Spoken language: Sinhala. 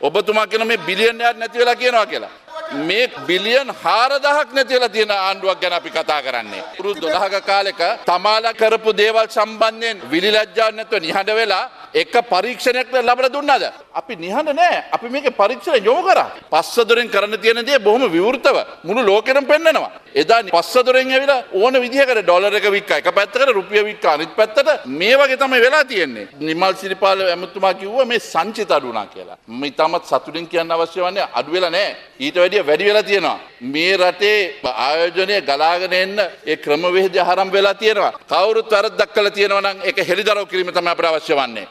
ඔබතුමා කියන මේ බිලියනයක් නැති වෙලා කියනවා කියලා. මේ බිලියන් හාරදහක් නැතිවෙලා තියෙන ආණ්ඩුවක් ගැන අපි කතා කරන්නේ. පුරු දොළහක කාලෙක තමාලා කරපු දේවල් සම්බන්ධයෙන් විලිලජ්ජාව නැතුව නිහඬ වෙලා එක පරීක්ෂණයක් ලබල දුන්නාද. අපි නිහඬ නෑ අපි මේක පරීක්ෂණ යොමු කරා. පස්සදොරෙන් කරන්න තියෙන දේ බොහොම විවෘතව මුළු ලෝකෙටම පෙන්වනවා. එදා පස්සදොරෙන් ඇවිලා ඕන විදිහකට ඩොලර් එක වික්ක එක පැත්තකට රුපියල් වික්ක අනිත් පැත්තට මේ වගේ තමයි වෙලා තියෙන්නේ. නිමල් සිරිපාල ඇමතුමා කිව්වා මේ සංචිත අඩු වුණා කියලා. මම ඊටමත් සතුටින් කියන්න අවශ්‍ය වන්නේ අඩු වෙලා නෑ. ඊට වැඩිය වැඩි වෙලා තියෙනවා. මේ රටේ ආයෝජනය ගලාගෙන එන්න ඒ ක්‍රමවේද ආරම්භ වෙලා තියෙනවා. කවුරුත් වැරද්දක් කළා තියෙනවා නම් ඒක හෙළිදරව් කිරීම තමයි අපිට අවශ්‍ය වන්නේ.